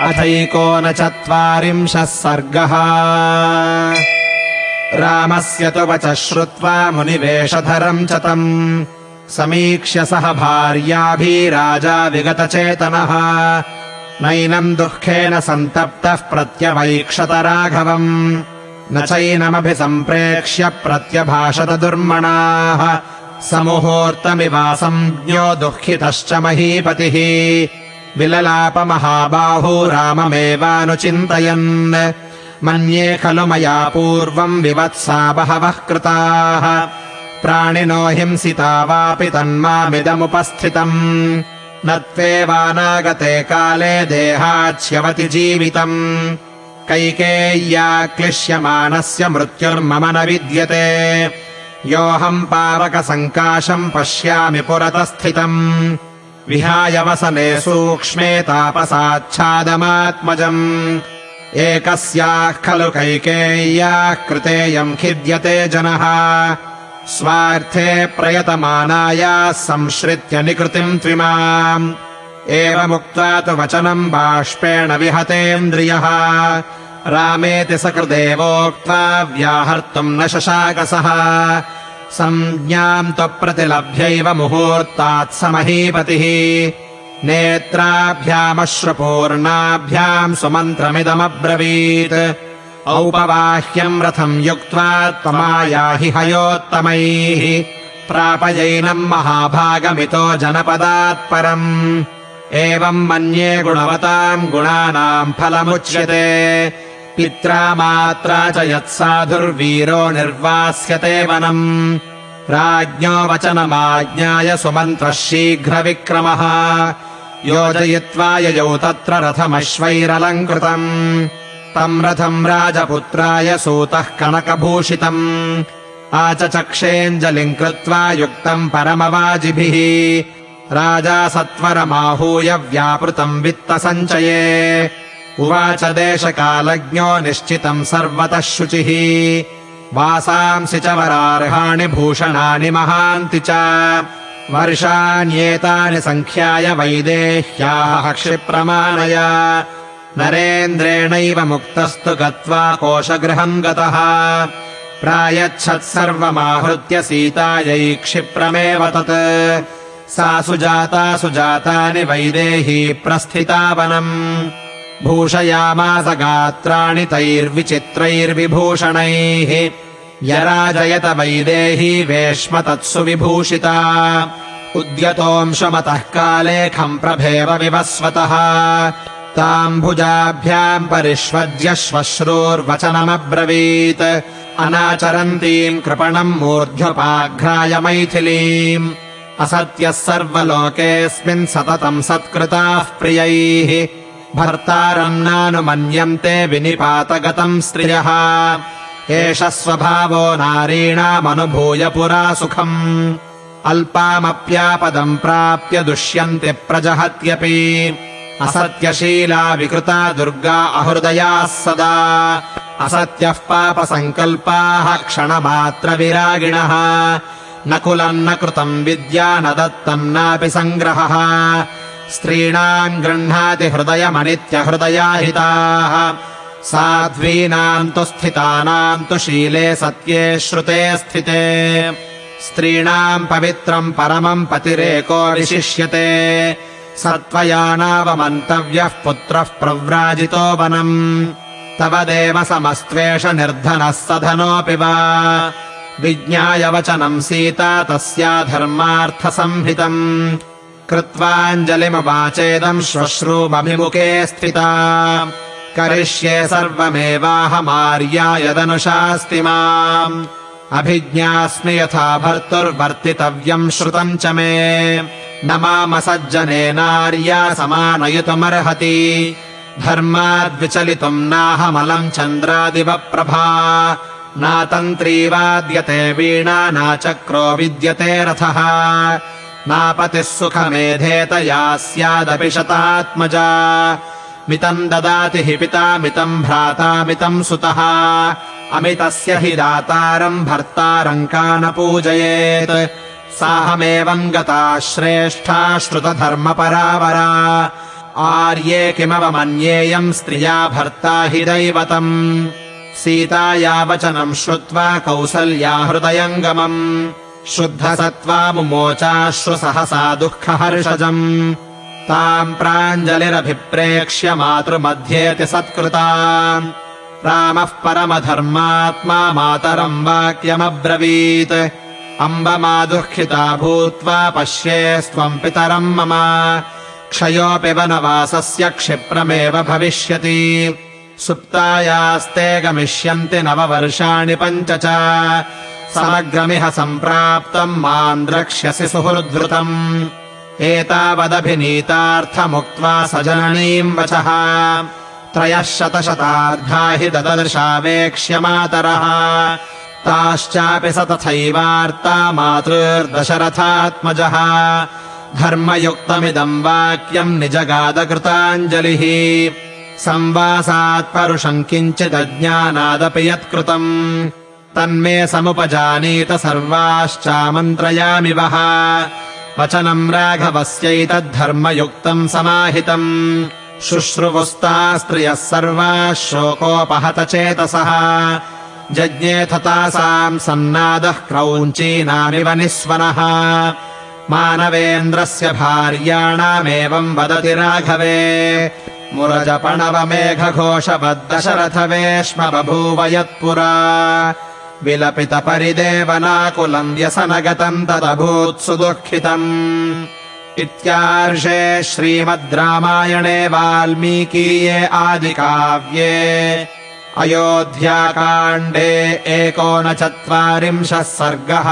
अथैकोनचत्वारिंशः सर्गः। रामस्य तु वचः श्रुत्वा मुनिवेशधरम् च तम्। समीक्ष्य सह भार्याभिराजा विगतचेतनः। नैनम् दुःखेन सन्तप्तः प्रत्यवैक्षत राघवम्। न चैनमभिसम्प्रेक्ष्य प्रत्यभाषत दुर्मणाः। समुहूर्तमिवासञ्ज्ञो दुःखितश्च महीपतिः विललापमहाबाहू राममेवानुचिन्तयन्। मन्ये खलु मया पूर्वम् विवत्सा बहवः कृताः। प्राणिनो हिंसिता वापि तन्मामिदमुपस्थितम्। न त्वेवानागते काले देहाच्यवति जीवितम्। कैकेय्या क्लिश्यमानस्य मृत्युर्मम न विद्यते। योऽहम् पावकसङ्काशम् पश्यामि पुरतस्थितम्। विहाय वसने सूक्ष्मे तापसाच्छादमात्मजम्। एकस्याः खलु कैकेय्याः कृतेयम् खिद्यते जनः। स्वार्थे प्रयतमानायाः संश्रित्य निकृतिम् त्विमाम् एवमुक्त्वा तु वचनम् बाष्पेण विहतेन्द्रियः। रामेति सकृदेवोक्त्वा व्याहर्तुम् न शशाकसः सञ्ज्ञाम् त्वप्रतिलभ्यैव मुहूर्तात् समहीपतिः। नेत्राभ्यामश्रुपूर्णाभ्याम् सुमन्त्रमिदमब्रवीत्। औपवाह्यम् रथम् युक्त्वा त्वमायाहि हयोत्तमैः। प्रापयैनम् महाभागमितो जनपदात् परम्। एवम् मन्ये गुणवताम् गुणानाम् फलमुच्यते पित्रा मात्रा च यत्साधुर्वीरो निर्वास्यते वनम्। राज्ञो वचनमाज्ञाय सुमन्त्रः शीघ्रविक्रमः। योजयित्वा ययौ तत्र रथमश्वैरलङ्कृतम्। तम् रथम् राजपुत्राय सूतः कनकभूषितम्। आचचक्षेऽञ्जलिम् कृत्वा युक्तम् परमवाजिभिः। राजा सत्वरमाहूय व्यापृतम् वित्तसञ्चये उवाच देशकालज्ञो निश्चितम् सर्वतः शुचिः। वासांसि च वरार्हाणि भूषणानि महान्ति च। वर्षाण्येतानि सङ्ख्याय वैदेह्याः क्षिप्रमाणय नरेन्द्रेणैव मुक्तस्तु गत्वा कोशगृहम् गतः। प्रायच्छत्सर्वमाहृत्य सीतायै क्षिप्रमेव तत्। सा सुजाता सुजातानि वैदेही प्रस्थिता वनम् भूषयामास गात्राणि तैर्विचित्रैर्विभूषणैः। यराजयत वैदेही वेश्म तत्सु विभूषिता। उद्यतोऽंशमतः कालेखम् प्रभेव विवस्वतः। ताम् भुजाभ्याम् परिष्वज्य श्वश्रूर्वचनमब्रवीत्। अनाचरन्तीम् कृपणम् मूर्ध्वपाघ्राय मैथिलीम्। असत्यः सर्वलोकेऽस्मिन् सततम् सत्कृताः प्रियैः भर्तारम् नानुमन्यन्ते विनिपातगतम् स्त्रियः। एष स्वभावो नारीणामनुभूय पुरा सुखम्। अल्पामप्यापदम् प्राप्य दुष्यन्ति प्रजहत्यपि। असत्यशीला विकृता दुर्गा अहृदयाः सदा। असत्यः पापसङ्कल्पाः क्षणमात्रविरागिणः। न कुलम् न कृतम् विद्या न दत्तम् नापि सङ्ग्रहः स्त्रीणाम् गृह्णाति हृदयमनित्यहृदयाहिताः। साध्वीनाम् तु स्थितानाम् तु शीले सत्ये श्रुते स्थिते। स्त्रीणाम् पवित्रम् परमम् पतिरेको विशिष्यते। सत्त्वया नावमन्तव्यः पुत्रः प्रव्राजितो वनम्। तव देव समस्त्वेष निर्धनः सधनोऽपि वा। विज्ञाय वचनम् सीता तस्या धर्मार्थसंहितम् कृत्वाञ्जलिमुवाचेदम् श्वश्रूमभिमुखे स्थिता। करिष्ये सर्वमेवाहमार्या यदनुशास्ति माम्। अभिज्ञास्मि यथा भर्तुर्वर्तितव्यम् श्रुतम् च मे। न मामसज्जनेनार्या समानयितुमर्हति। धर्माद्विचलितुम् नाहमलम् चन्द्रादिवप्रभा। नातन्त्री वाद्यते वीणा नाचक्रो विद्यते रथः नापतिः सुखमेधेत या स्यादपि शतात्मजा। मितम् ददाति हि पिता मितम् भ्राता मितम् सुतः। अमितस्य हि दातारम् भर्तारम् का न पूजयेत् साहमेवम् गता श्रेष्ठा श्रुतधर्मपरावरा। आर्ये किमवमन्येयम् स्त्रिया भर्ता हि दैवतम्। सीताया वचनम् श्रुत्वा कौसल्या हृदयङ्गमम् सहसा दुःखहर्षजम्। ताम् प्राञ्जलिरभिप्रेक्ष्य मातृमध्येति सत्कृता रामः परमधर्मात्मा मातरम् वाक्यमब्रवीत्। अम्ब मा दुःखिता भूत्वा पश्येस्त्वम् पितरम् मम। क्षयोऽपि वनवासस्य क्षिप्रमेव भविष्यति। सुप्तायास्ते गमिष्यन्ति नववर्षाणि पञ्च च समग्रमिह सम्प्राप्तम् माम् द्रक्ष्यसि सुहृद्वृतम्। एतावदभिनीतार्थमुक्त्वा स जननीम् वचः। त्रयः शतशतार्धा हि ददर्शावेक्ष्य मातरः। ताश्चापि स तथैवार्ता मातृर्दशरथात्मजः। धर्मयुक्तमिदम् वाक्यम् निजगादकृताञ्जलिः। संवासात् परुषम् किञ्चिदज्ञानादपि यत्कृतम् तन्मे समुपजानीत सर्वाश्चामन्त्रयामि वः। वचनम् राघवस्यैतद्धर्मयुक्तम् समाहितम्। शुश्रुवुस्ता स्त्रियः सर्वाः शोकोपहतचेतसः जज्ञेथ तासाम् सन्नादः क्रौञ्चीनामिव निःस्वनः। मानवेन्द्रस्य भार्याणामेवम् वदति राघवे। मुरजपणवमेघघोषबद्दशरथवेश्म बभूव यत्पुरा विलपितपरिदेवनाकुलम् व्यसनगतम् तदभूत्सु दुःखितम् इत्यार्षे श्रीमद् रामायणे वाल्मीकीये आदिकाव्ये। अयोध्याकाण्डे एकोनचत्वारिंशः सर्गः